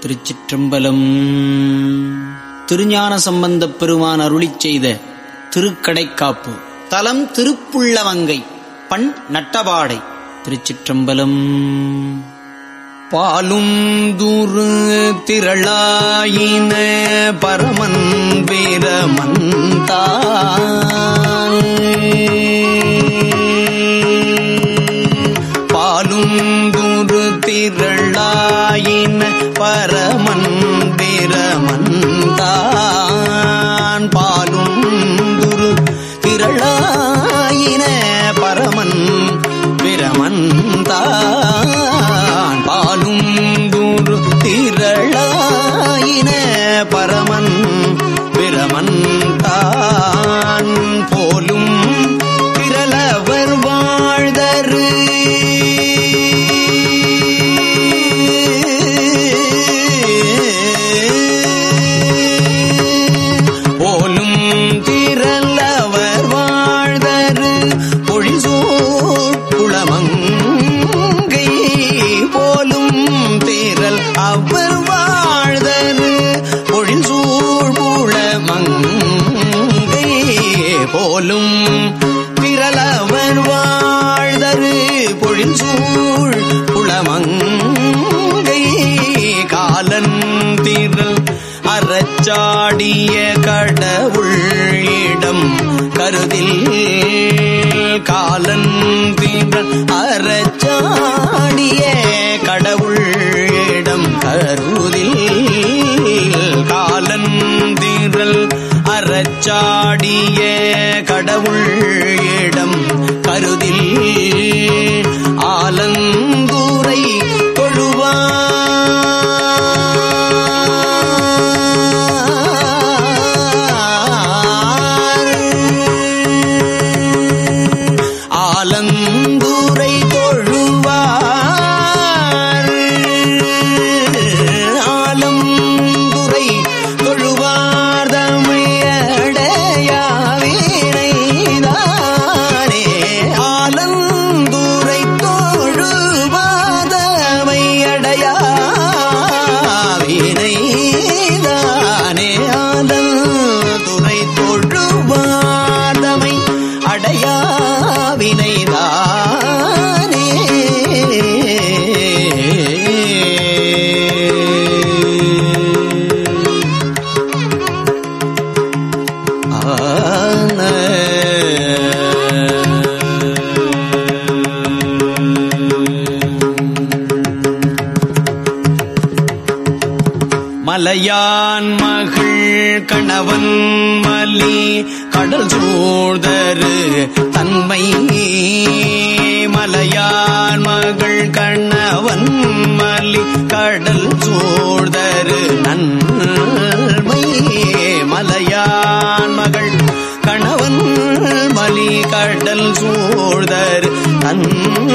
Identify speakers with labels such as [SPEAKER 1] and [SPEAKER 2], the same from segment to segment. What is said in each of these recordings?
[SPEAKER 1] திருச்சிற்றம்பலம். திருஞான சம்பந்தப் பெருமான் அருளி செய்த திருக்கடைக்காப்பு. தலம் திருப்புள்ளவங்கை பண் நட்டபாடை திருச்சிற்றம்பலம். பாலும் தூரு திரளாயின பரமன் வீரமன் தான். போலும் கடவுள் இடம் கருதில் ஆலந்த கயான் மகள் கணவன் மலி கடல் சூழ்தரு தன்மை மலையான் மகள் கணவன் மலி கடல் சூழ்தரு நன்மை மலையான் மகள் கணவன் மலி கடல் சூழ்தரு நன்மை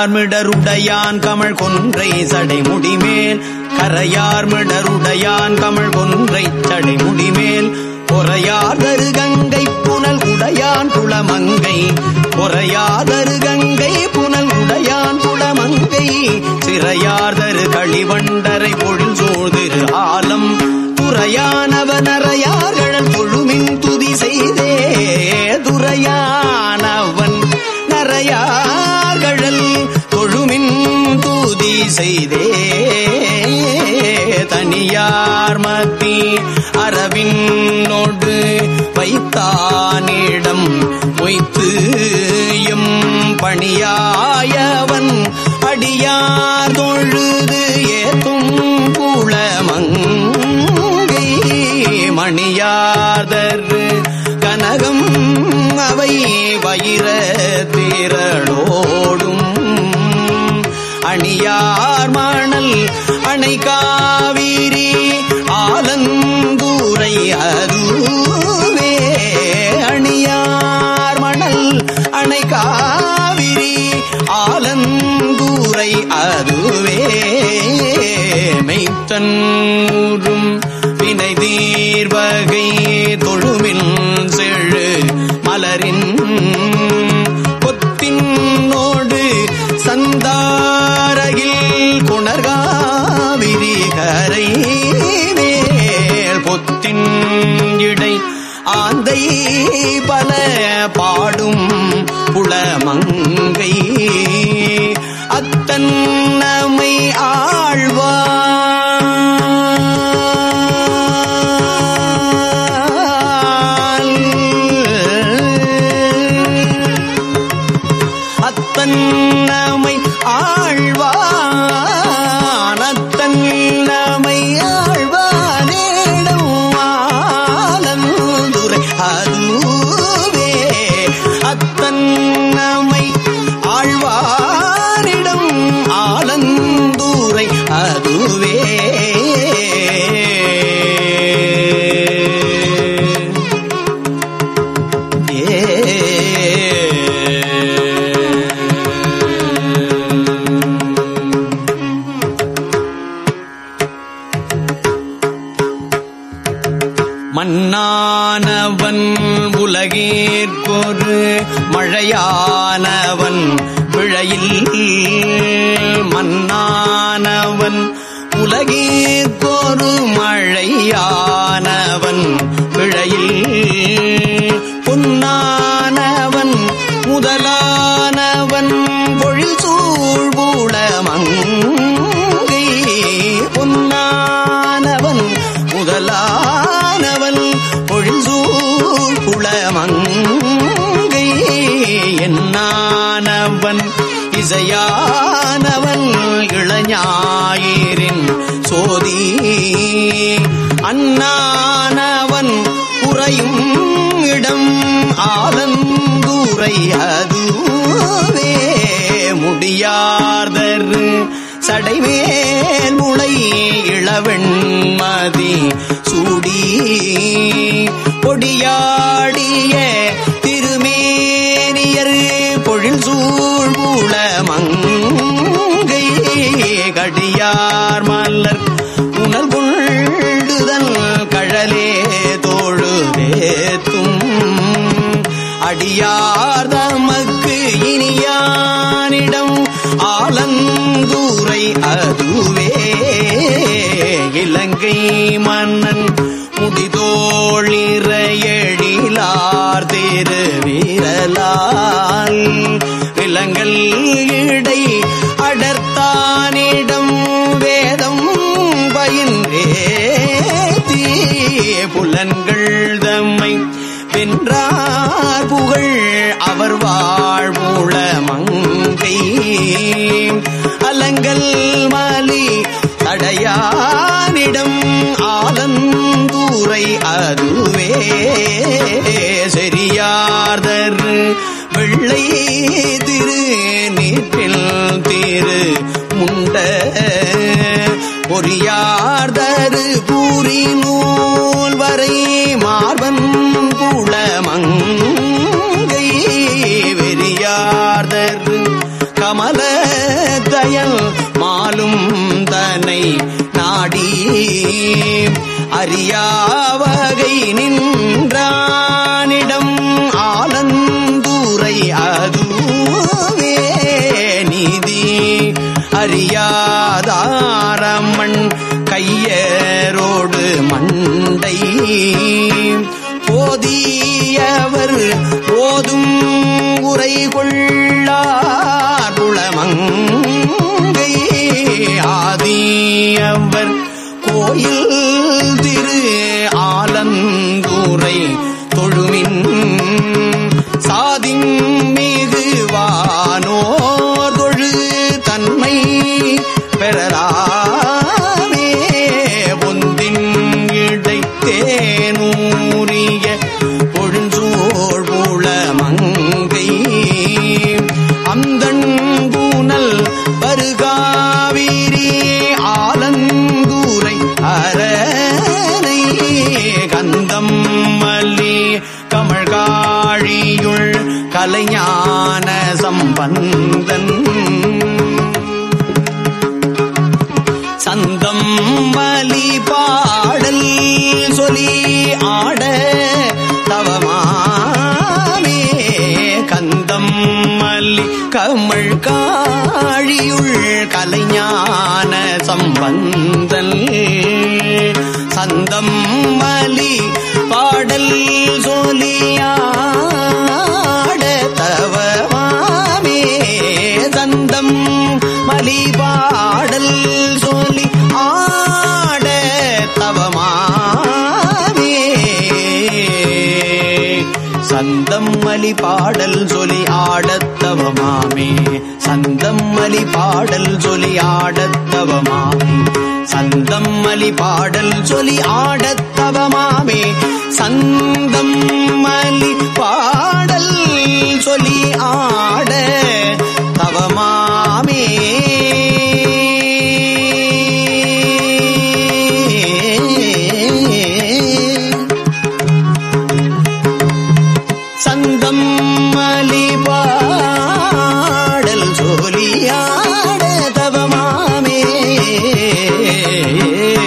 [SPEAKER 1] கரையார்மிடருடையான் கமழ் கொன்றை சடைமுடிமேல் கரையார்மிடருடையான் கமழ் கொன்றை சடைமுடிமேல் பொறையாதரு கங்கை புனல் உடையான் குளமங்கை. பொறையாதரு கங்கை புனல் உடையான் குளமங்கை. சிறையாதரு களிவண்டரை பொழில் சூழ்திரு ஆலம். துறையானவனறையார்கள் தொழுமின் துதி செய்தே துறையானவன் செய்தே. தனியார் மத்தி அரவினோடு வைத்தானிடம் வைத்து எம் பணியாயவன் அடியார் தொழுது ஏத்தும் குளமங்கை மணியாதர் கனகம் அவை வைர திரளோடும் அணியார் மணல் அணை காவிரி ஆலங்கூரை அதுவே. அணியார் மணல் அணை காவிரி ஆலங்கூரை அதுவே. மெய்த்தன்னூரும் வினை தீர்வகை தொழுமில் செழு மலரின் கொத்தினோடு சந்தா ஆந்தை பல பாடும் புலமங்கை அத்தன் ஆழ்வார் ஆலந்துரை மலையில் மன்னானவன் உலகேற்கொரு மழையானவன் பிழையில் பொன்னானவன் முதலானவன் பொழில் சூழ்பூளமங்கை பொன்னானவன் முதலானவன் பொழில் சூழ்புளமங்கை என்னானவன். இசையானவன் இளஞாயிரின் சோதி. அண்ணானவன் உறையும் இடம் ஆலந்தூரை அதுவே. முடியாதர் சடைமேல் முளை இளவெண்மதி சூடி. பொடியாடிய கடியார் மல்லர் உணல் கொள்ளுதல் கழலே தோழுதேத்தும் அடியார் தமக்கு இனியானிடம் ஆலந்தூரை அதுவே. இலங்கை மன்னன் முடிதோழிற எழிலார் திரு வீரலால். விலங்கல் அலங்கல் மாலி அடையானிடம் ஆலந்தூரை அதுவே. செரியார்தர் வெள்ளை திரு நீட்டில் திரு முண்ட பொறியார்தரு பூரி நூல் வரை மார்பன் குளமங்கை வெறியார்தரு கமல தயல் மாலும் தனை நாடி. அறியாவகை நின்றானிடம் ஆலந்தூரை அதுவே நீதி. அறியாதாரமண் கையரோடு மண்டை. போதியவர் போதும் உரை கொள்ளா தேனூரிய பொழுஞ்சோழ் போல மங்கை. அந்தன் கூனல் வருகாவிரி ஆலந்தூரை அரணை கந்தம் மல்லி கமழ்காழியுள் கலைஞான சம்பந்தன். சந்தம்மலி பாடல் சொலி ஆடத்தவமாமே சந்தம்மலி பாடல் சொலி ஆடத்தவமாமே சந்தம்மலி பாடல் சொலி ஆடத்தவமாமே சந்தம்மலி பாடல் ಏ